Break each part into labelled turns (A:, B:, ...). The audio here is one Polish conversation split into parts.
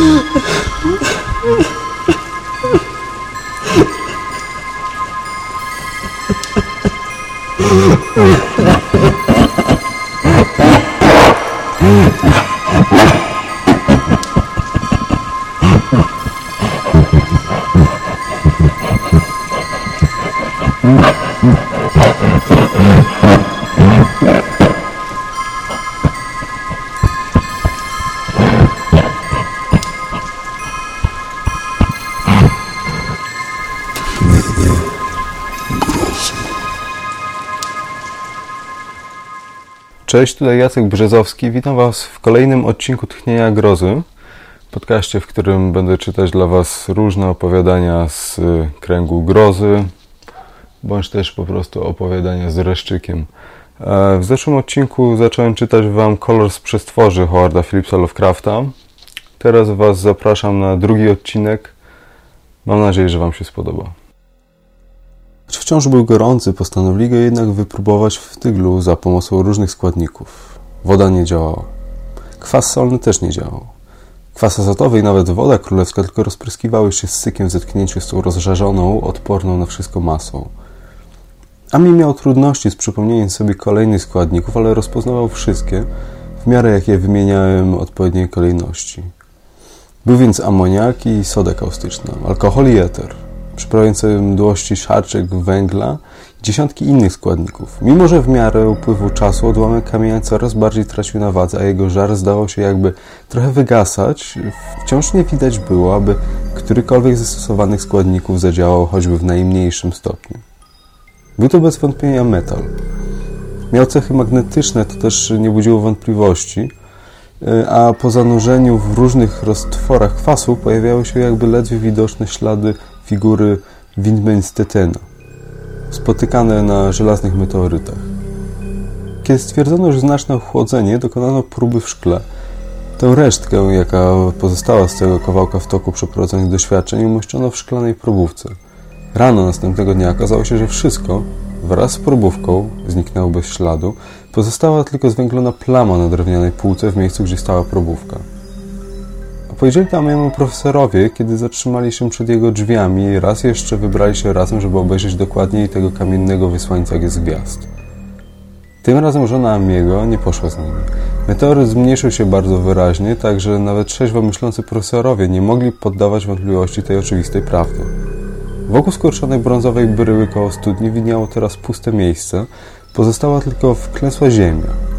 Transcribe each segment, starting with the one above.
A: Mm-hmm. Cześć, tutaj Jacek Brzezowski. Witam Was w kolejnym odcinku Tchnienia Grozy. Podcaście, w którym będę czytać dla Was różne opowiadania z y, kręgu grozy, bądź też po prostu opowiadania z reszczykiem. E, w zeszłym odcinku zacząłem czytać Wam Kolor z przestworzy Howarda Phillipsa Lovecrafta. Teraz Was zapraszam na drugi odcinek. Mam nadzieję, że Wam się spodoba. Choć wciąż był gorący, postanowili go jednak wypróbować w tyglu za pomocą różnych składników. Woda nie działała. Kwas solny też nie działał. Kwas azotowy i nawet woda królewska tylko rozpryskiwały się z sykiem w zetknięciu z tą rozżarzoną, odporną na wszystko masą. Ami miał trudności z przypomnieniem sobie kolejnych składników, ale rozpoznawał wszystkie, w miarę jak je wymieniałem odpowiedniej kolejności. Był więc amoniak i soda kaustyczna, alkohol i eter – przyprawiające mdłości szarczek węgla i dziesiątki innych składników. Mimo, że w miarę upływu czasu odłamek kamienia coraz bardziej tracił na wadze, a jego żar zdawał się jakby trochę wygasać, wciąż nie widać było, aby którykolwiek ze stosowanych składników zadziałał choćby w najmniejszym stopniu. Był to bez wątpienia metal. Miał cechy magnetyczne, to też nie budziło wątpliwości, a po zanurzeniu w różnych roztworach kwasu pojawiały się jakby ledwie widoczne ślady figury Windmain-Stettena, spotykane na żelaznych meteorytach. Kiedy stwierdzono już znaczne ochłodzenie, dokonano próby w szkle. Tę resztkę, jaka pozostała z tego kawałka w toku przeprowadzonych doświadczeń, umieszczono w szklanej probówce. Rano następnego dnia okazało się, że wszystko, wraz z probówką, zniknęło bez śladu, pozostała tylko zwęglona plama na drewnianej półce w miejscu, gdzie stała probówka. Powiedzieli tam jemu profesorowie, kiedy zatrzymali się przed jego drzwiami raz jeszcze wybrali się razem, żeby obejrzeć dokładniej tego kamiennego wysłańca z gwiazd. Tym razem żona Amiego nie poszła z nimi. Meteoryt zmniejszył się bardzo wyraźnie, tak że nawet trzeźwo myślący profesorowie nie mogli poddawać wątpliwości tej oczywistej prawdy. Wokół skurczonej brązowej bryły koło studni widniało teraz puste miejsce, pozostała tylko wklęsła ziemia.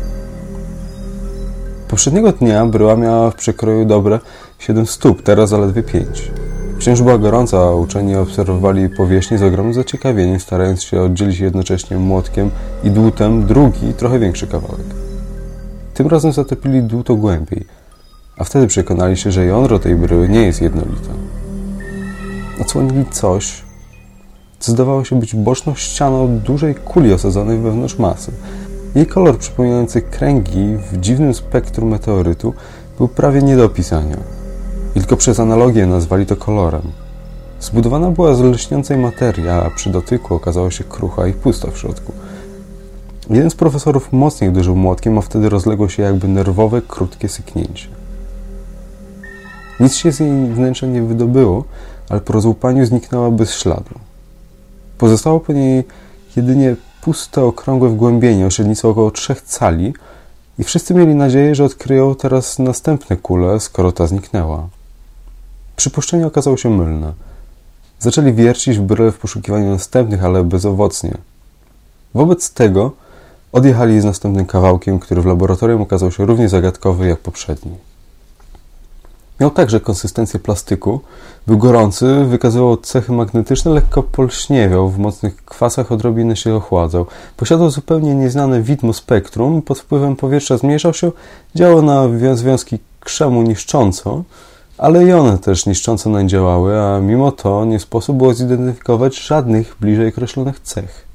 A: Poprzedniego dnia bryła miała w przekroju dobre 7 stóp, teraz zaledwie 5. Wciąż była gorąca, a uczeni obserwowali powierzchnię z ogromnym zaciekawieniem, starając się oddzielić jednocześnie młotkiem i dłutem drugi, trochę większy kawałek. Tym razem zatopili dłuto głębiej, a wtedy przekonali się, że jądro tej bryły nie jest jednolite. Odsłonili coś, co zdawało się być boczną ścianą dużej kuli osadzonej wewnątrz masy. Jej kolor przypominający kręgi w dziwnym spektrum meteorytu był prawie nie do opisania. I tylko przez analogię nazwali to kolorem. Zbudowana była z lśniącej materii, a przy dotyku okazała się krucha i pusta w środku. Jeden z profesorów mocniej uderzył młotkiem, a wtedy rozległo się jakby nerwowe, krótkie syknięcie. Nic się z jej wnętrza nie wydobyło, ale po rozłupaniu zniknęła bez śladu. Pozostało po niej jedynie puste, okrągłe wgłębienie o średnicy około trzech cali i wszyscy mieli nadzieję, że odkryją teraz następne kule, skoro ta zniknęła. Przypuszczenie okazało się mylne. Zaczęli wiercić w bryle w poszukiwaniu następnych, ale bezowocnie. Wobec tego odjechali z następnym kawałkiem, który w laboratorium okazał się równie zagadkowy jak poprzedni. Miał także konsystencję plastyku, był gorący, wykazywał cechy magnetyczne, lekko polśniewiał, w mocnych kwasach odrobinę się ochładzał. Posiadał zupełnie nieznane widmo spektrum, pod wpływem powietrza zmniejszał się, działał na związki krzemu niszcząco, ale i one też niszcząco nań działały, a mimo to nie sposób było zidentyfikować żadnych bliżej określonych cech.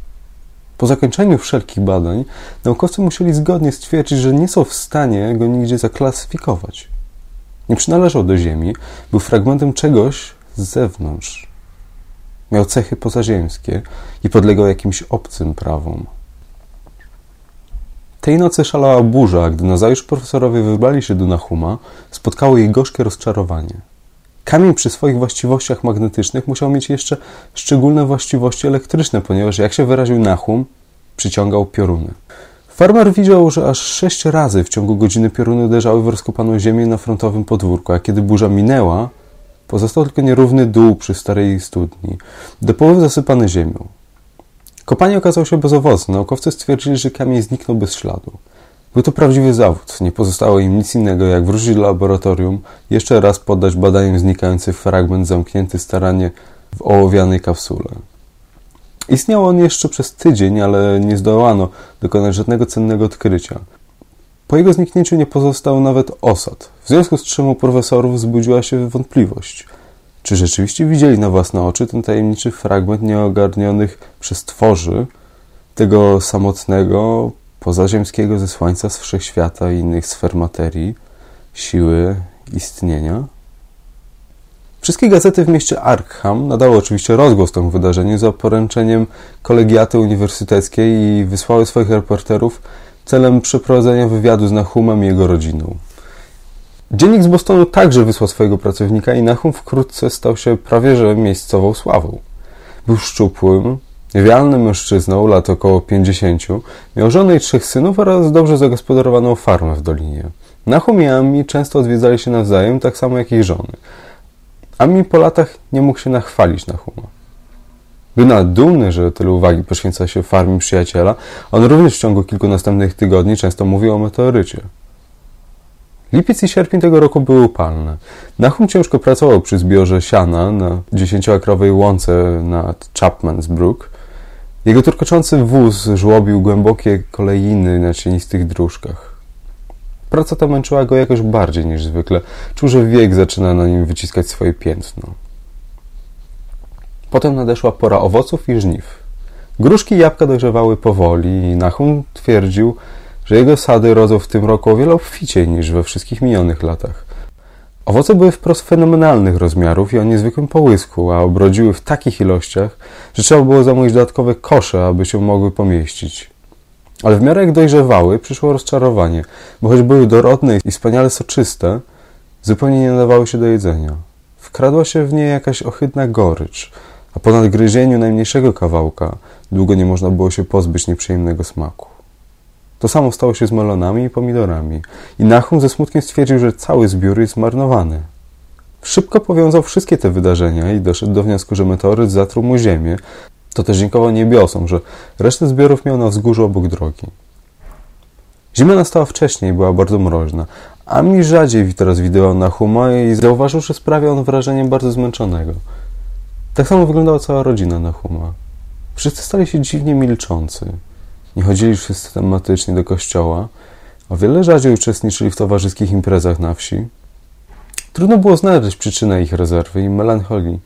A: Po zakończeniu wszelkich badań naukowcy musieli zgodnie stwierdzić, że nie są w stanie go nigdzie zaklasyfikować. Nie przynależał do Ziemi, był fragmentem czegoś, z zewnątrz. Miał cechy pozaziemskie i podlegał jakimś obcym prawom. Tej nocy szalała burza, a gdy nazajutrz profesorowie wybrali się do Nahuma, spotkało jej gorzkie rozczarowanie. Kamień przy swoich właściwościach magnetycznych musiał mieć jeszcze szczególne właściwości elektryczne, ponieważ, jak się wyraził Nahum, przyciągał pioruny. Farmer widział, że aż sześć razy w ciągu godziny pioruny uderzały w rozkopaną ziemię na frontowym podwórku, a kiedy burza minęła, pozostał tylko nierówny dół przy starej studni, do połowy zasypany ziemią. Kopanie okazało się bezowocne. Naukowcy stwierdzili, że kamień zniknął bez śladu. Był to prawdziwy zawód. Nie pozostało im nic innego, jak wrócić do laboratorium, jeszcze raz poddać badaniom znikający fragment zamknięty staranie w ołowianej kapsule. Istniał on jeszcze przez tydzień, ale nie zdołano dokonać żadnego cennego odkrycia. Po jego zniknięciu nie pozostał nawet osad, w związku z czym u profesorów wzbudziła się wątpliwość. Czy rzeczywiście widzieli na własne oczy ten tajemniczy fragment nieogarnionych przez tworzy tego samotnego, pozaziemskiego zesłańca z wszechświata i innych sfer materii, siły istnienia? Wszystkie gazety w mieście Arkham nadały oczywiście rozgłos temu wydarzeniu za poręczeniem kolegiaty uniwersyteckiej i wysłały swoich reporterów celem przeprowadzenia wywiadu z Nahumem i jego rodziną. Dziennik z Bostonu także wysłał swojego pracownika i Nahum wkrótce stał się prawie że miejscową sławą. Był szczupłym, wialnym mężczyzną, lat około 50, miał żonę i trzech synów oraz dobrze zagospodarowaną farmę w dolinie. Nahum i Ami często odwiedzali się nawzajem, tak samo jak ich żony. Ami po latach nie mógł się nachwalić Nahuma. Był nawet dumny, że tyle uwagi poświęca się farmie przyjaciela. On również w ciągu kilku następnych tygodni często mówił o meteorycie. Lipiec i sierpień tego roku były upalne. Nahum ciężko pracował przy zbiorze siana na dziesięcioakrowej łące nad Chapman's Brook. Jego turkoczący wóz żłobił głębokie kolejiny na cienistych dróżkach. Praca ta męczyła go jakoś bardziej niż zwykle. Czuł, że wiek zaczyna na nim wyciskać swoje piętno. Potem nadeszła pora owoców i żniw. Gruszki i jabłka dojrzewały powoli i Nahum twierdził, że jego sady rodzą w tym roku o wiele obficiej niż we wszystkich minionych latach. Owoce były wprost fenomenalnych rozmiarów i o niezwykłym połysku, a obrodziły w takich ilościach, że trzeba było zamówić dodatkowe kosze, aby się mogły pomieścić. Ale w miarę jak dojrzewały, przyszło rozczarowanie, bo choć były dorodne i wspaniale soczyste, zupełnie nie nadawały się do jedzenia. Wkradła się w nie jakaś ohydna gorycz, a po nadgryzieniu najmniejszego kawałka długo nie można było się pozbyć nieprzyjemnego smaku. To samo stało się z melonami i pomidorami. I Nahum ze smutkiem stwierdził, że cały zbiór jest zmarnowany. Szybko powiązał wszystkie te wydarzenia i doszedł do wniosku, że meteoryt zatruł mu ziemię. To też dziękował niebiosom, że resztę zbiorów miał na wzgórzu obok drogi. Zima nastała wcześniej, była bardzo mroźna, a rzadziej teraz widywał Nahuma i zauważył, że sprawia on wrażenie bardzo zmęczonego. Tak samo wyglądała cała rodzina Nahuma. Wszyscy stali się dziwnie milczący. Nie chodzili systematycznie do kościoła, o wiele rzadziej uczestniczyli w towarzyskich imprezach na wsi. Trudno było znaleźć przyczynę ich rezerwy i melancholii.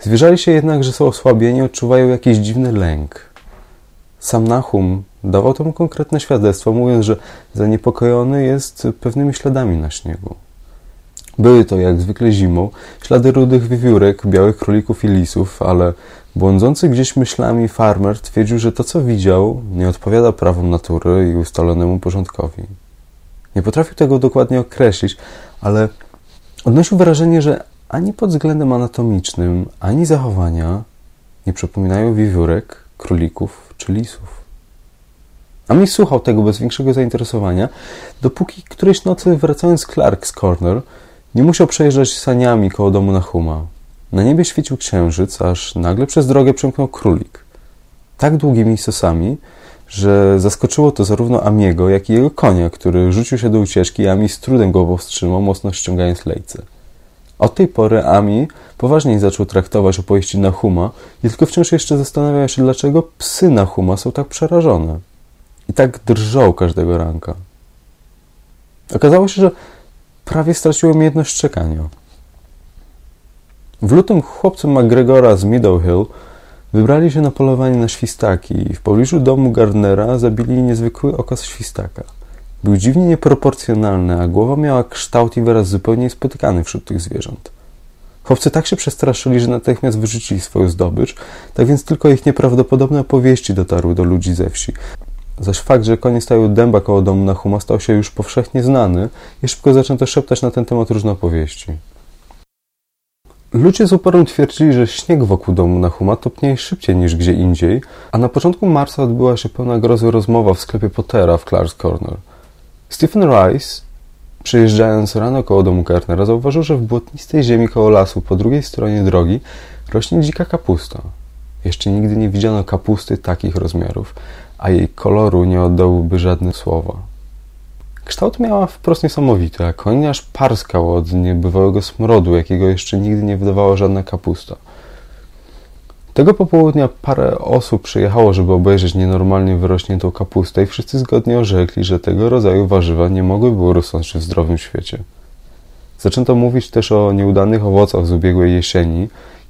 A: Zwierzali się jednak, że są osłabieni, odczuwają jakiś dziwny lęk. Sam Nahum dawał temu konkretne świadectwo, mówiąc, że zaniepokojony jest pewnymi śladami na śniegu. Były to, jak zwykle zimą, ślady rudych wiewiórek, białych królików i lisów, ale błądzący gdzieś myślami farmer twierdził, że to, co widział, nie odpowiada prawom natury i ustalonemu porządkowi. Nie potrafił tego dokładnie określić, ale odnosił wrażenie, że ani pod względem anatomicznym, ani zachowania nie przypominają wiewiórek, królików czy lisów. A mi słuchał tego bez większego zainteresowania, dopóki którejś nocy wracając z Clark's Corner nie musiał przejeżdżać saniami koło domu Nahuma. Na niebie świecił księżyc, aż nagle przez drogę przemknął królik. Tak długimi sosami, że zaskoczyło to zarówno Amiego, jak i jego konia, który rzucił się do ucieczki, a Ami z trudem go powstrzymał, mocno ściągając lejce. Od tej pory Ami poważniej zaczął traktować opowieści Nahuma i tylko wciąż jeszcze zastanawiał się, dlaczego psy Nahuma są tak przerażone. I tak drżą każdego ranka. Okazało się, że prawie stracił umiejętność czekania. W lutym chłopcy McGregora z Meadow Hill wybrali się na polowanie na świstaki i w pobliżu domu Gardnera zabili niezwykły okaz świstaka. Był dziwnie nieproporcjonalny, a głowa miała kształt i wyraz zupełnie niespotykany wśród tych zwierząt. Chłopcy tak się przestraszyli, że natychmiast wyrzucili swoją zdobycz, tak więc tylko ich nieprawdopodobne opowieści dotarły do ludzi ze wsi. Zaś fakt, że konie stają dęba koło domu Nahuma stał się już powszechnie znany i szybko zaczęto szeptać na ten temat różne opowieści. Ludzie z uporem twierdzili, że śnieg wokół domu Nahuma topnieje szybciej niż gdzie indziej, a na początku marca odbyła się pełna grozy rozmowa w sklepie Pottera w Clark's Corner. Stephen Rice, przejeżdżając rano koło domu Gardnera, zauważył, że w błotnistej ziemi koło lasu po drugiej stronie drogi rośnie dzika kapusta. Jeszcze nigdy nie widziano kapusty takich rozmiarów, a jej koloru nie oddałyby żadne słowa. Kształt miała wprost niesamowity, a aż parskał od niebywałego smrodu, jakiego jeszcze nigdy nie wydawała żadna kapusta. Tego popołudnia parę osób przyjechało, żeby obejrzeć nienormalnie wyrośniętą kapustę i wszyscy zgodnie orzekli, że tego rodzaju warzywa nie mogłyby urosnąć w zdrowym świecie. Zaczęto mówić też o nieudanych owocach z ubiegłej jesieni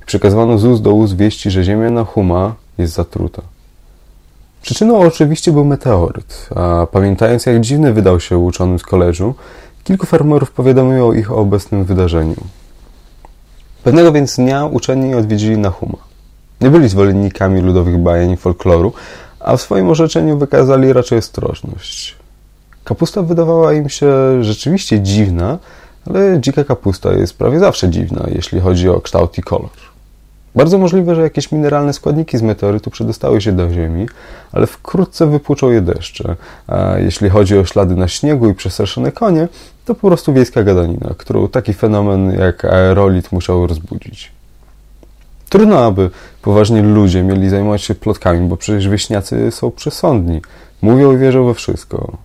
A: i przekazywano z ust do ust wieści, że ziemia na huma jest zatruta. Przyczyną oczywiście był meteoryt, a pamiętając jak dziwny wydał się uczonym z koleżu, kilku farmerów powiadomiło ich o obecnym wydarzeniu. Pewnego więc dnia uczeni odwiedzili Nahuma. Nie byli zwolennikami ludowych bajeń i folkloru, a w swoim orzeczeniu wykazali raczej ostrożność. Kapusta wydawała im się rzeczywiście dziwna, ale dzika kapusta jest prawie zawsze dziwna, jeśli chodzi o kształt i kolor. Bardzo możliwe, że jakieś mineralne składniki z meteorytu przedostały się do Ziemi, ale wkrótce wypłuczą je deszcze. A jeśli chodzi o ślady na śniegu i przestraszone konie, to po prostu wiejska gadanina, którą taki fenomen jak aerolit musiał rozbudzić. Trudno, aby poważni ludzie mieli zajmować się plotkami, bo przecież wieśniacy są przesądni. Mówią i wierzą we wszystko.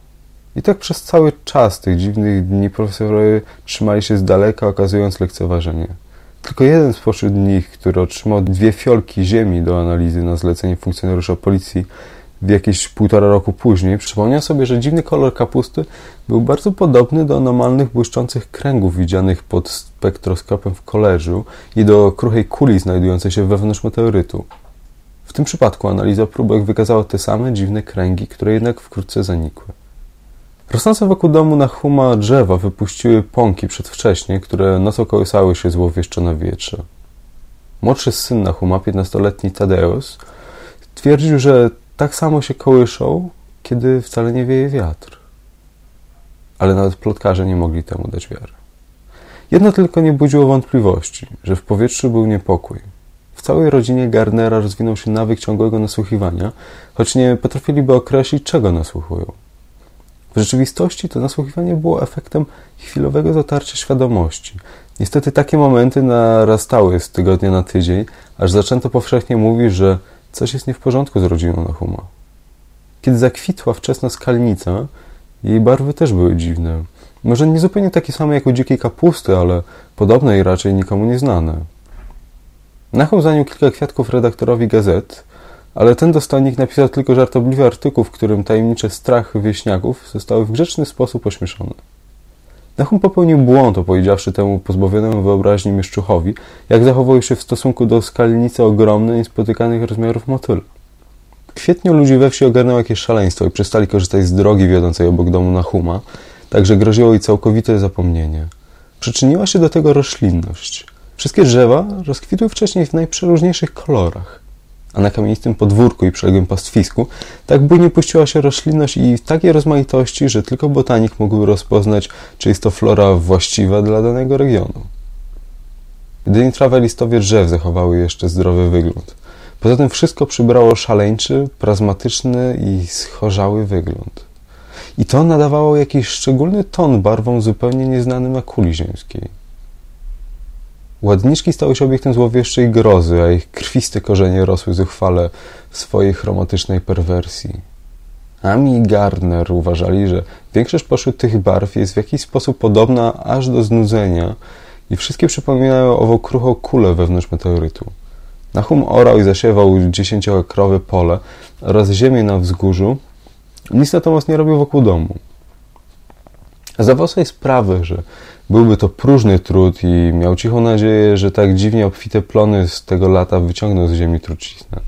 A: I tak przez cały czas tych dziwnych dni profesorowie trzymali się z daleka, okazując lekceważenie. Tylko jeden spośród nich, który otrzymał dwie fiolki ziemi do analizy na zlecenie funkcjonariusza policji w jakieś półtora roku później, przypomniał sobie, że dziwny kolor kapusty był bardzo podobny do anomalnych błyszczących kręgów widzianych pod spektroskopem w koleżu i do kruchej kuli znajdującej się wewnątrz meteorytu. W tym przypadku analiza próbek wykazała te same dziwne kręgi, które jednak wkrótce zanikły. Rosnące wokół domu na huma drzewa wypuściły pąki przedwcześnie, które nocą kołysały się złowieszcze na wietrze. Młodszy syn Nahuma, 15-letni Tadeusz, twierdził, że tak samo się kołyszą, kiedy wcale nie wieje wiatr. Ale nawet plotkarze nie mogli temu dać wiary. Jedno tylko nie budziło wątpliwości, że w powietrzu był niepokój. W całej rodzinie Garnera rozwinął się nawyk ciągłego nasłuchiwania, choć nie potrafiliby określić, czego nasłuchują. W rzeczywistości to nasłuchiwanie było efektem chwilowego zatarcia świadomości. Niestety takie momenty narastały z tygodnia na tydzień, aż zaczęto powszechnie mówić, że coś jest nie w porządku z rodziną Nahuma. Kiedy zakwitła wczesna skalnica, jej barwy też były dziwne. Może nie zupełnie takie same jak u dzikiej kapusty, ale podobne i raczej nikomu nieznane. Nahum zaniósł kilka kwiatków redaktorowi gazet, ale ten dostojnik napisał tylko żartobliwy artykuł, w którym tajemnicze strachy wieśniaków zostały w grzeczny sposób ośmieszone. Nahum popełnił błąd, opowiedziawszy temu pozbawionemu wyobraźni mieszczuchowi, jak zachował się w stosunku do skalnicy ogromnej i spotykanych rozmiarów motyla. W kwietniu ludzi we wsi ogarnęło jakieś szaleństwo i przestali korzystać z drogi wiodącej obok domu Nahuma, także groziło jej całkowite zapomnienie. Przyczyniła się do tego roślinność. Wszystkie drzewa rozkwitły wcześniej w najprzeróżniejszych kolorach a na kamienistym podwórku i przyległym pastwisku tak bujnie puściła się roślinność i w takiej rozmaitości, że tylko botanik mógł rozpoznać, czy jest to flora właściwa dla danego regionu. Jedynie trawa listowie drzew zachowały jeszcze zdrowy wygląd. Poza tym wszystko przybrało szaleńczy, prazmatyczny i schorzały wygląd. I to nadawało jakiś szczególny ton barwom zupełnie nieznanym na kuli ziemskiej. Ładniczki stały się obiektem złowieszczej grozy, a ich krwiste korzenie rosły zuchwale w swojej chromatycznej perwersji. Ami i Gardner uważali, że większość poszły tych barw jest w jakiś sposób podobna aż do znudzenia i wszystkie przypominają ową kruchą kulę wewnątrz meteorytu. Nahum orał i zasiewał dziesięciokrowe pole oraz ziemię na wzgórzu, nic natomiast nie robił wokół domu. Zdawał sobie sprawę, że Byłby to próżny trud i miał cichą nadzieję, że tak dziwnie obfite plony z tego lata wyciągną z ziemi truciznę.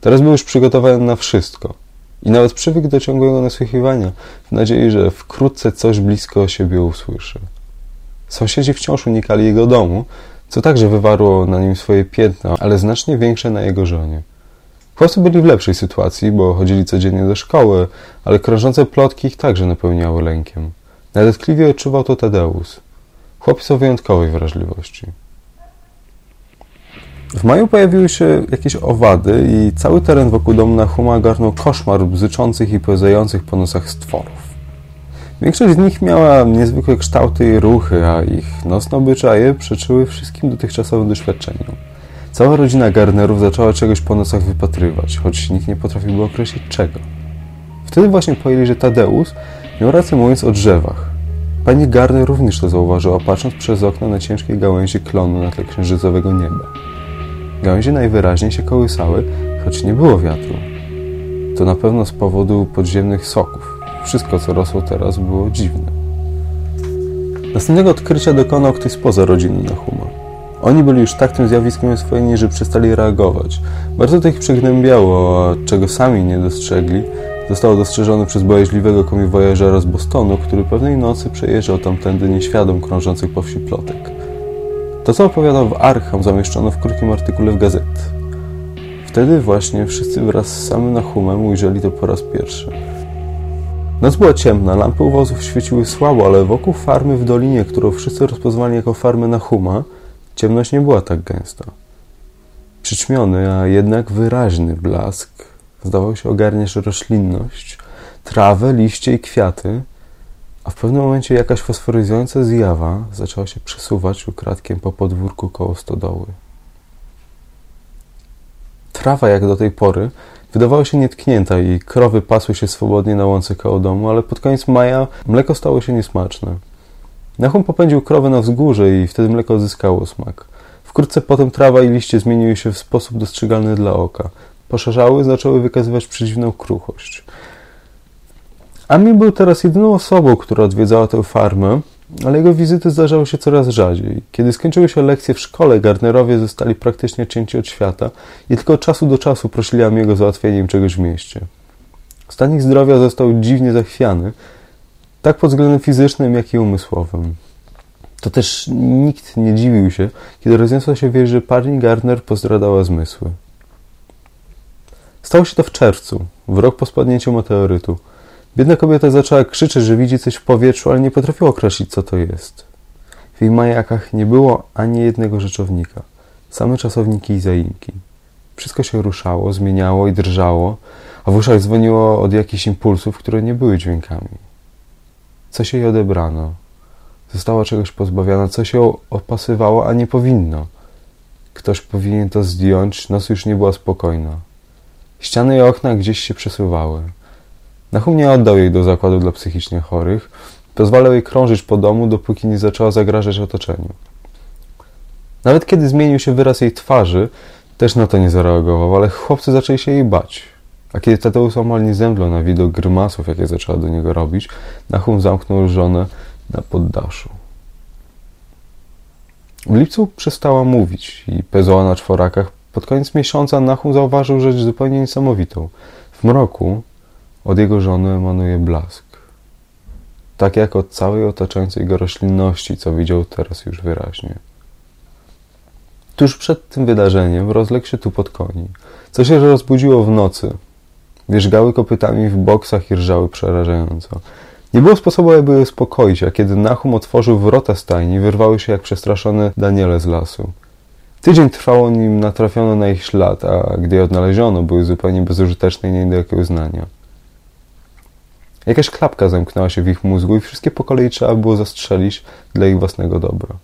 A: Teraz był już przygotowany na wszystko i nawet przywykł do ciągłego nasłuchiwania w nadziei, że wkrótce coś blisko siebie usłyszy. Sąsiedzi wciąż unikali jego domu, co także wywarło na nim swoje piętno, ale znacznie większe na jego żonie. Chłopcy byli w lepszej sytuacji, bo chodzili codziennie do szkoły, ale krążące plotki ich także napełniały lękiem. Najdotkliwiej odczuwał to Tadeusz. Chłopiec o wyjątkowej wrażliwości. W maju pojawiły się jakieś owady i cały teren wokół domu Nahuma garnął koszmar bzyczących i pełzających po nosach stworów. Większość z nich miała niezwykłe kształty i ruchy, a ich nocne obyczaje przeczyły wszystkim dotychczasowym doświadczeniom. Cała rodzina Garnerów zaczęła czegoś po nocach wypatrywać, choć nikt nie potrafiłby określić czego. Wtedy właśnie pojęli, że Tadeusz miał rację mówiąc o drzewach. Pani Garner również to zauważyła, patrząc przez okno na ciężkiej gałęzi klonu na tle księżycowego nieba. Gałęzie najwyraźniej się kołysały, choć nie było wiatru. To na pewno z powodu podziemnych soków. Wszystko, co rosło teraz, było dziwne. Następnego odkrycia dokonał ktoś spoza rodziny Nahuma. Oni byli już tak tym zjawiskiem oswojeni, że przestali reagować. Bardzo to ich przygnębiało, a czego sami nie dostrzegli, zostało dostrzeżone przez bojaźliwego komiwojażera z Bostonu, który pewnej nocy przejeżdżał tamtędy nieświadom krążących po wsi plotek. To, co opowiadał w Arkham, zamieszczono w krótkim artykule w gazet. Wtedy właśnie wszyscy wraz z samym Nahumem ujrzeli to po raz pierwszy. Noc była ciemna, lampy uwozów świeciły słabo, ale wokół farmy w dolinie, którą wszyscy rozpoznawali jako farmę Nahuma, ciemność nie była tak gęsta. Przyćmiony, a jednak wyraźny blask zdawał się ogarniać roślinność, trawę, liście i kwiaty, a w pewnym momencie jakaś fosforyzująca zjawa zaczęła się przesuwać ukradkiem po podwórku koło stodoły. Trawa, jak do tej pory, wydawała się nietknięta i krowy pasły się swobodnie na łące koło domu, ale pod koniec maja mleko stało się niesmaczne. Nahum popędził krowę na wzgórze i wtedy mleko odzyskało smak. Wkrótce potem trawa i liście zmieniły się w sposób dostrzegalny dla oka. Poszarzały, zaczęły wykazywać przedziwną kruchość. Ami był teraz jedyną osobą, która odwiedzała tę farmę, ale jego wizyty zdarzały się coraz rzadziej. Kiedy skończyły się lekcje w szkole, Gardnerowie zostali praktycznie cięci od świata i tylko od czasu do czasu prosili Amiego załatwienie im czegoś w mieście. Stan ich zdrowia został dziwnie zachwiany, tak pod względem fizycznym, jak i umysłowym. To też nikt nie dziwił się, kiedy rozniosła się wieść, że pani Gardner pozdradała zmysły. Stało się to w czerwcu, w rok po spadnięciu meteorytu. Biedna kobieta zaczęła krzyczeć, że widzi coś w powietrzu, ale nie potrafiła określić, co to jest. W jej majakach nie było ani jednego rzeczownika, same czasowniki i zaimki. Wszystko się ruszało, zmieniało i drżało, a w uszach dzwoniło od jakichś impulsów, które nie były dźwiękami. Coś jej odebrano. Została czegoś pozbawiona, coś ją opasywało, a nie powinno. Ktoś powinien to zdjąć, noc już nie była spokojna. Ściany i okna gdzieś się przesuwały. Nahum nie oddał jej do zakładu dla psychicznie chorych. Pozwalał jej krążyć po domu, dopóki nie zaczęła zagrażać otoczeniu. Nawet kiedy zmienił się wyraz jej twarzy, też na to nie zareagował, ale chłopcy zaczęli się jej bać. A kiedy Tadeusz omal zemdlał na widok grymasów, jakie zaczęła do niego robić, Nahum zamknął żonę na poddaszu. W lipcu przestała mówić i pezała na czworakach. Pod koniec miesiąca Nahum zauważył rzecz zupełnie niesamowitą. W mroku od jego żony emanuje blask. Tak jak od całej otaczającej go roślinności, co widział teraz już wyraźnie. Tuż przed tym wydarzeniem rozległ się tu pod koni. Co się rozbudziło w nocy. Wierzgały kopytami w boksach i rżały przerażająco. Nie było sposobu, aby je uspokoić, a kiedy Nahum otworzył wrota stajni, wyrwały się jak przestraszone Daniele z lasu. Tydzień trwało, nim natrafiono na ich ślad, a gdy je odnaleziono, były zupełnie bezużyteczne i nie do jakiego znania. Jakaś klapka zamknęła się w ich mózgu i wszystkie po kolei trzeba było zastrzelić dla ich własnego dobra.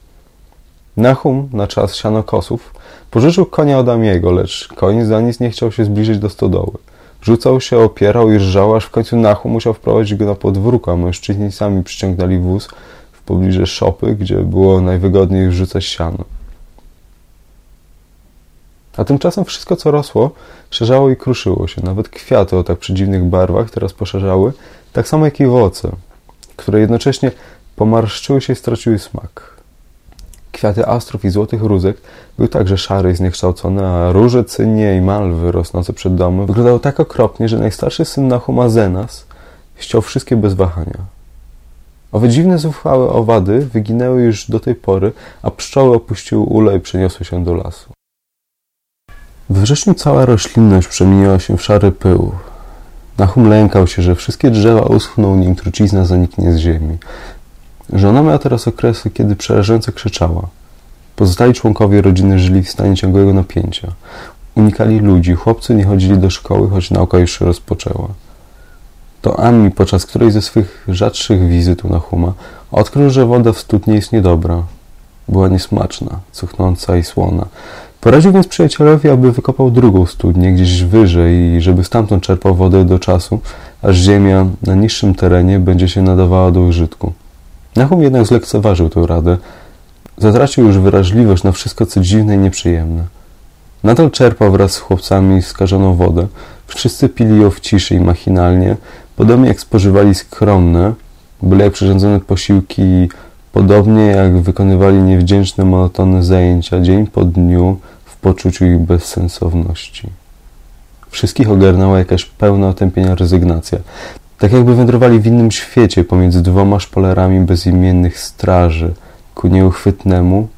A: Nahum na czas sianokosów pożyczył konia od Amiego, lecz koń za nic nie chciał się zbliżyć do stodoły. Rzucał się, opierał i rżał, aż w końcu Nahum musiał wprowadzić go na podwórko, a mężczyźni sami przyciągnęli wóz w pobliże szopy, gdzie było najwygodniej wrzucać siano. A tymczasem wszystko, co rosło, szerzało i kruszyło się. Nawet kwiaty o tak przedziwnych barwach teraz poszerzały, tak samo jak i owoce, które jednocześnie pomarszczyły się i straciły smak. Kwiaty astrów i złotych rózek były także szare i zniekształcone, a róże, cynie i malwy rosnące przed domem wyglądały tak okropnie, że najstarszy syn Nahuma Zenas ściął wszystkie bez wahania. Owe dziwne, zuchwałe owady wyginęły już do tej pory, a pszczoły opuściły ule i przeniosły się do lasu. We wrześniu cała roślinność przemieniła się w szary pył. Nachum lękał się, że wszystkie drzewa uschną, nim trucizna zaniknie z ziemi. Żona miała teraz okresy, kiedy przerażająco krzyczała. Pozostali członkowie rodziny żyli w stanie ciągłego napięcia. Unikali ludzi, chłopcy nie chodzili do szkoły, choć nauka już się rozpoczęła. To Ami podczas którejś ze swych rzadszych wizyt u Nahuma odkrył, że woda w studni jest niedobra. Była niesmaczna, cuchnąca i słona. Poradził więc przyjacielowi, aby wykopał drugą studnię gdzieś wyżej i żeby stamtąd czerpał wodę do czasu, aż ziemia na niższym terenie będzie się nadawała do użytku. Nahum jednak zlekceważył tę radę. Zatracił już wrażliwość na wszystko, co dziwne i nieprzyjemne. Nadal czerpał wraz z chłopcami skażoną wodę. Wszyscy pili ją w ciszy i machinalnie, podobnie jak spożywali skromne, byle przyrządzone posiłki, podobnie jak wykonywali niewdzięczne, monotonne zajęcia dzień po dniu poczuciu ich bezsensowności. Wszystkich ogarnęła jakaś pełna otępienia rezygnacja. Tak jakby wędrowali w innym świecie pomiędzy dwoma szpolerami bezimiennych straży ku nieuchwytnemu,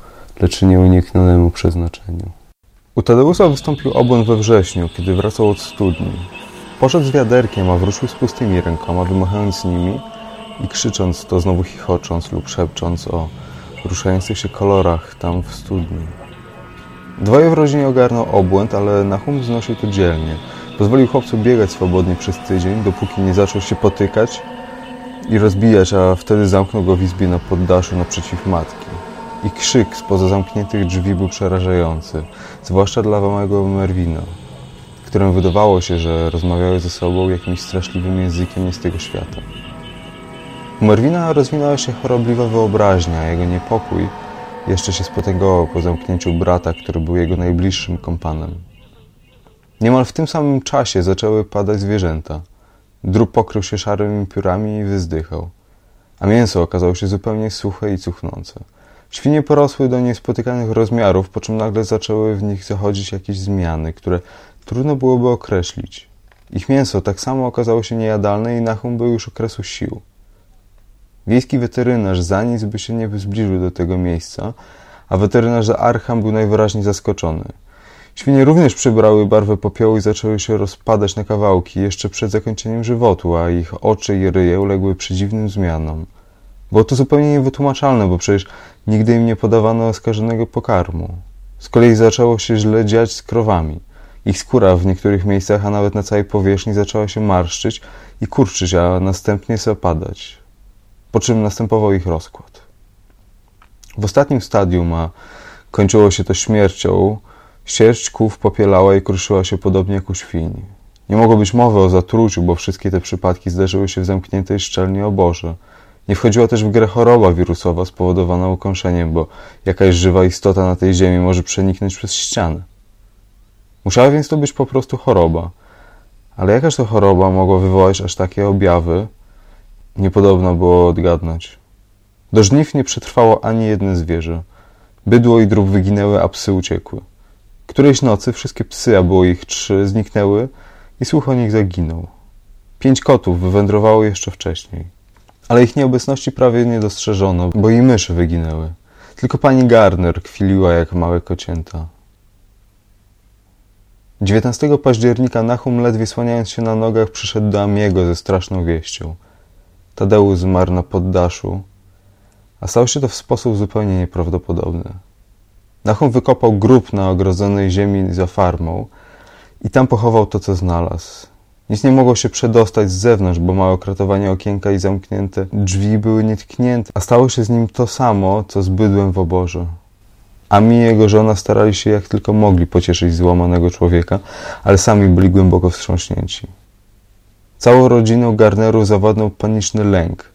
A: lecz nieuniknionemu przeznaczeniu. U Tadeusza wystąpił obłęd we wrześniu, kiedy wracał od studni. Poszedł z wiaderkiem, a wrócił z pustymi rękoma, wymachając nimi i krzycząc to znowu chichocząc lub szepcząc o ruszających się kolorach tam w studni. Dwoje w rodzinie ogarnął obłęd, ale Nahum znosił to dzielnie. Pozwolił chłopcu biegać swobodnie przez tydzień, dopóki nie zaczął się potykać i rozbijać, a wtedy zamknął go w izbie na poddaszu naprzeciw matki. I krzyk spoza zamkniętych drzwi był przerażający, zwłaszcza dla małego Merwina, którym wydawało się, że rozmawiały ze sobą jakimś straszliwym językiem nie z tego świata. U Merwina rozwinęła się chorobliwa wyobraźnia, jego niepokój jeszcze się spotęgował po zamknięciu brata, który był jego najbliższym kompanem. Niemal w tym samym czasie zaczęły padać zwierzęta. Drób pokrył się szarymi piórami i wyzdychał, a mięso okazało się zupełnie suche i cuchnące. Świnie porosły do niespotykanych rozmiarów, po czym nagle zaczęły w nich zachodzić jakieś zmiany, które trudno byłoby określić. Ich mięso tak samo okazało się niejadalne i Nachum był już okresu sił. Wiejski weterynarz za nic by się nie zbliżył do tego miejsca, a weterynarz za Archam był najwyraźniej zaskoczony. Świnie również przybrały barwę popiołu i zaczęły się rozpadać na kawałki jeszcze przed zakończeniem żywotu, a ich oczy i ryje uległy przedziwnym zmianom. Było to zupełnie niewytłumaczalne, bo przecież nigdy im nie podawano oskarżonego pokarmu. Z kolei zaczęło się źle dziać z krowami. Ich skóra w niektórych miejscach, a nawet na całej powierzchni zaczęła się marszczyć i kurczyć, a następnie zapadać. Po czym następował ich rozkład. W ostatnim stadium, a kończyło się to śmiercią, sierść kłów popielała i kruszyła się podobnie jak u świni. Nie mogło być mowy o zatruciu, bo wszystkie te przypadki zdarzyły się w zamkniętej szczelnie oborze – nie wchodziła też w grę choroba wirusowa spowodowana ukąszeniem, bo jakaś żywa istota na tej ziemi może przeniknąć przez ścianę. Musiała więc to być po prostu choroba. Ale jakaż to choroba mogła wywołać aż takie objawy? Niepodobno było odgadnąć. Do żniw nie przetrwało ani jedno zwierzę. Bydło i drób wyginęły, a psy uciekły. Którejś nocy wszystkie psy, a było ich trzy, zniknęły i słuch o nich zaginął. Pięć kotów wywędrowało jeszcze wcześniej ale ich nieobecności prawie nie dostrzeżono, bo i myszy wyginęły. Tylko pani Garner kwiliła jak małe kocięta. 19 października Nahum, ledwie słaniając się na nogach, przyszedł do Amiego ze straszną wieścią. Tadeusz zmarł na poddaszu, a stało się to w sposób zupełnie nieprawdopodobny. Nahum wykopał grób na ogrodzonej ziemi za farmą i tam pochował to, co znalazł. Nic nie mogło się przedostać z zewnątrz, bo małe kratowanie okienka i zamknięte drzwi były nietknięte, a stało się z nim to samo, co z bydłem w oborze. Ami i jego żona starali się jak tylko mogli pocieszyć złamanego człowieka, ale sami byli głęboko wstrząśnięci. Całą rodziną Garneru zawładnął paniczny lęk.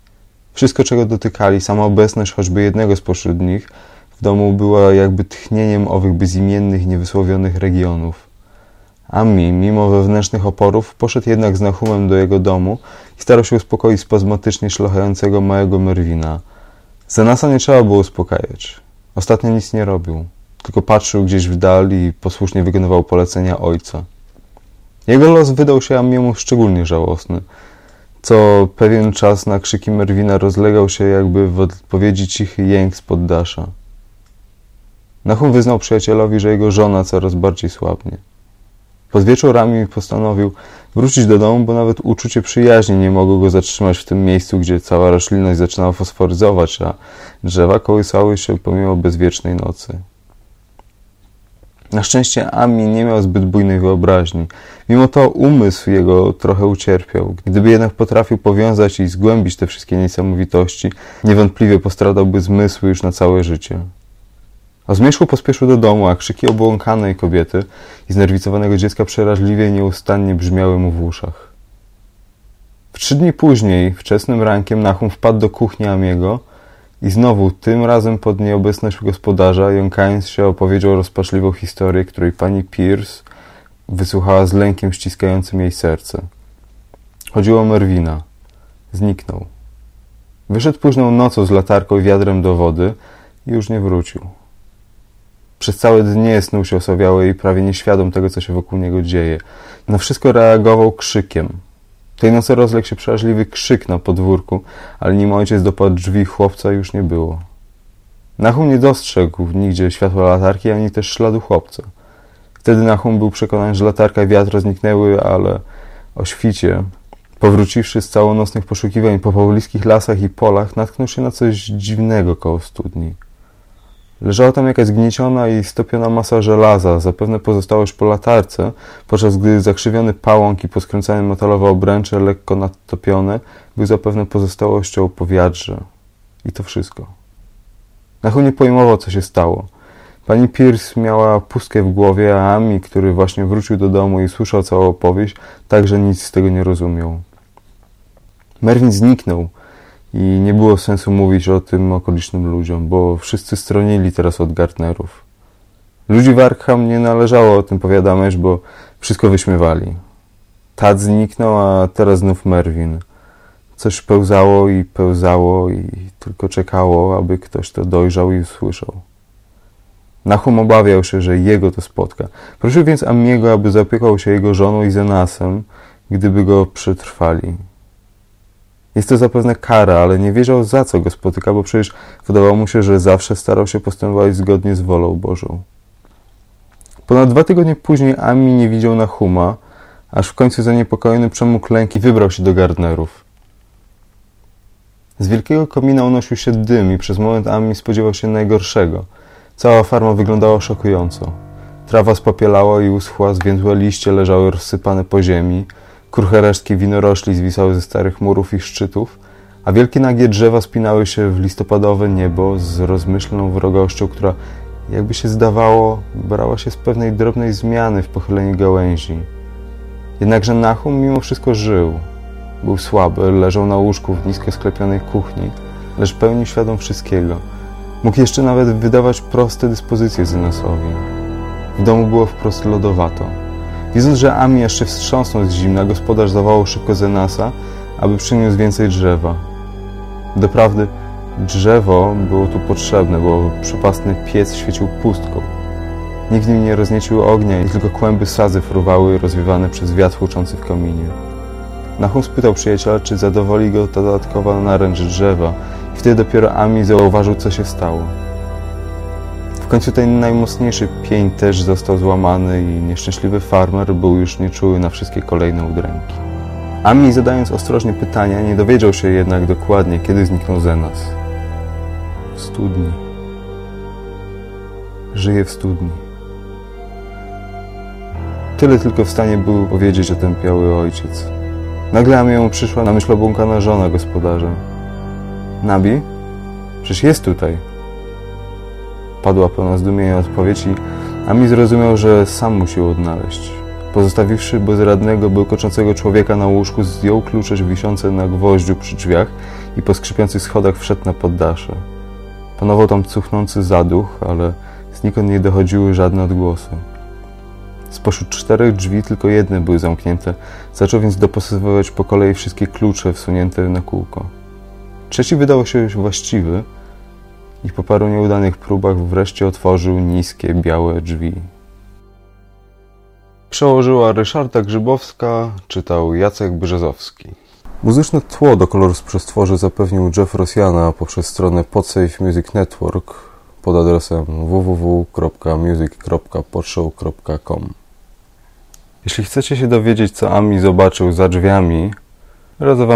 A: Wszystko, czego dotykali, sama obecność choćby jednego spośród nich w domu była jakby tchnieniem owych bezimiennych, niewysłowionych regionów. Ami, mimo wewnętrznych oporów, poszedł jednak z Nahumem do jego domu i starał się uspokoić spazmatycznie szlochającego małego Merwina. Zanasa nie trzeba było uspokajać. Ostatnio nic nie robił, tylko patrzył gdzieś w dal i posłusznie wykonywał polecenia ojca. Jego los wydał się Amiemu szczególnie żałosny. Co pewien czas na krzyki Merwina rozlegał się jakby w odpowiedzi cichy jęk z poddasza. Nahum wyznał przyjacielowi, że jego żona coraz bardziej słabnie. Pod wieczorami postanowił wrócić do domu, bo nawet uczucie przyjaźni nie mogło go zatrzymać w tym miejscu, gdzie cała roślinność zaczynała fosforyzować, a drzewa kołysały się pomimo bezwiecznej nocy. Na szczęście Ami nie miał zbyt bujnej wyobraźni. Mimo to umysł jego trochę ucierpiał. Gdyby jednak potrafił powiązać i zgłębić te wszystkie niesamowitości, niewątpliwie postradałby zmysły już na całe życie. O zmierzchu pospieszył do domu, a krzyki obłąkanej kobiety i znerwicowanego dziecka przeraźliwie i nieustannie brzmiały mu w uszach. W trzy dni później, wczesnym rankiem, Nachum wpadł do kuchni Amiego i znowu, tym razem pod nieobecność gospodarza, jąkając się opowiedział rozpaczliwą historię, której pani Pierce wysłuchała z lękiem ściskającym jej serce. Chodziło o Merwina. Zniknął. Wyszedł późną nocą z latarką i wiadrem do wody i już nie wrócił. Przez całe dnie snuł się osowiały i prawie nieświadom tego, co się wokół niego dzieje. Na wszystko reagował krzykiem. Tej nocy rozległ się przeraźliwy krzyk na podwórku, ale nim ojciec dopadł drzwi, chłopca już nie było. Nachum nie dostrzegł nigdzie światła latarki, ani też śladu chłopca. Wtedy Nachum był przekonany, że latarka i wiatr zniknęły, ale o świcie, powróciwszy z całonocnych poszukiwań po pobliskich lasach i polach, natknął się na coś dziwnego koło studni. Leżała tam jakaś zgnieciona i stopiona masa żelaza, zapewne pozostałość po latarce, podczas gdy zakrzywiony pałąk i poskręcane metalowe obręcze, lekko nadtopione, był zapewne pozostałością po wiadrze. I to wszystko. Nachu nie pojmował, co się stało. Pani Pierce miała pustkę w głowie, a Ami, który właśnie wrócił do domu i słyszał całą opowieść, także nic z tego nie rozumiał. Merwin zniknął, i nie było sensu mówić o tym okolicznym ludziom, bo wszyscy stronili teraz od Gartnerów. Ludzi w Arkham nie należało o tym powiadamiać, bo wszystko wyśmiewali. Tad zniknął, a teraz znów Merwin. Coś pełzało i pełzało i tylko czekało, aby ktoś to dojrzał i usłyszał. Nahum obawiał się, że jego to spotka. Prosił więc Amiego, aby zaopiekał się jego żoną i Zenasem, gdyby go przetrwali. Jest to zapewne kara, ale nie wiedział za co go spotyka, bo przecież wydawało mu się, że zawsze starał się postępować zgodnie z wolą Bożą. Ponad dwa tygodnie później Ami nie widział Nahuma, aż w końcu zaniepokojony przemógł lęk i wybrał się do Gardnerów. Z wielkiego komina unosił się dym i przez moment Ami spodziewał się najgorszego. Cała farma wyglądała szokująco. Trawa spopielała i uschła, zwiędłe liście leżały rozsypane po ziemi, Kruche resztki winorośli zwisały ze starych murów i szczytów, a wielkie nagie drzewa spinały się w listopadowe niebo z rozmyślną wrogością, która, jakby się zdawało, brała się z pewnej drobnej zmiany w pochyleniu gałęzi. Jednakże Nahum mimo wszystko żył. Był słaby, leżał na łóżku w nisko sklepionej kuchni, lecz pełni świadom wszystkiego. Mógł jeszcze nawet wydawać proste dyspozycje Zenasowi. W domu było wprost lodowato. Widząc, że Ami jeszcze wstrząsnął z zimna, gospodarz zawołał szybko Zenasa, aby przyniósł więcej drzewa. Doprawdy, drzewo było tu potrzebne, bo przepastny piec świecił pustką. Nikt w nim nie rozniecił ognia i tylko kłęby sadzy fruwały rozwiewane przez wiatr huczący w kominie. Nahum spytał przyjaciela, czy zadowoli go ta dodatkowa naręcz drzewa i wtedy dopiero Ami zauważył, co się stało końcu ten najmocniejszy pień też został złamany i nieszczęśliwy farmer był już nieczuły na wszystkie kolejne udręki. Ami zadając ostrożnie pytania, nie dowiedział się jednak dokładnie, kiedy zniknął Zenas. W studni. Żyje w studni. Tyle tylko w stanie był powiedzieć o tępiały ojciec. Nagle Ami przyszła na myśl obłąkana żona gospodarza. Nabi? Przecież jest tutaj. Padła pełna zdumienia odpowiedź i Ami zrozumiał, że sam musi odnaleźć. Pozostawiwszy bezradnego, bełkoczącego człowieka na łóżku, zdjął klucze wiszące na gwoździu przy drzwiach i po skrzypiących schodach wszedł na poddasze. Panował tam cuchnący zaduch, ale znikąd nie dochodziły żadne odgłosy. Spośród czterech drzwi tylko jedne były zamknięte, zaczął więc dopasowywać po kolei wszystkie klucze wsunięte na kółko. Trzeci wydał się właściwy, i po paru nieudanych próbach wreszcie otworzył niskie, białe drzwi. Przełożyła Ryszarda Grzybowska, czytał Jacek Brzezowski. Muzyczne tło do Colors Przestworzy zapewnił Jeff Rosjana poprzez stronę Podsafe Music Network pod adresem www.music.podshow.com Jeśli chcecie się dowiedzieć, co Ami zobaczył za drzwiami, radzę Wam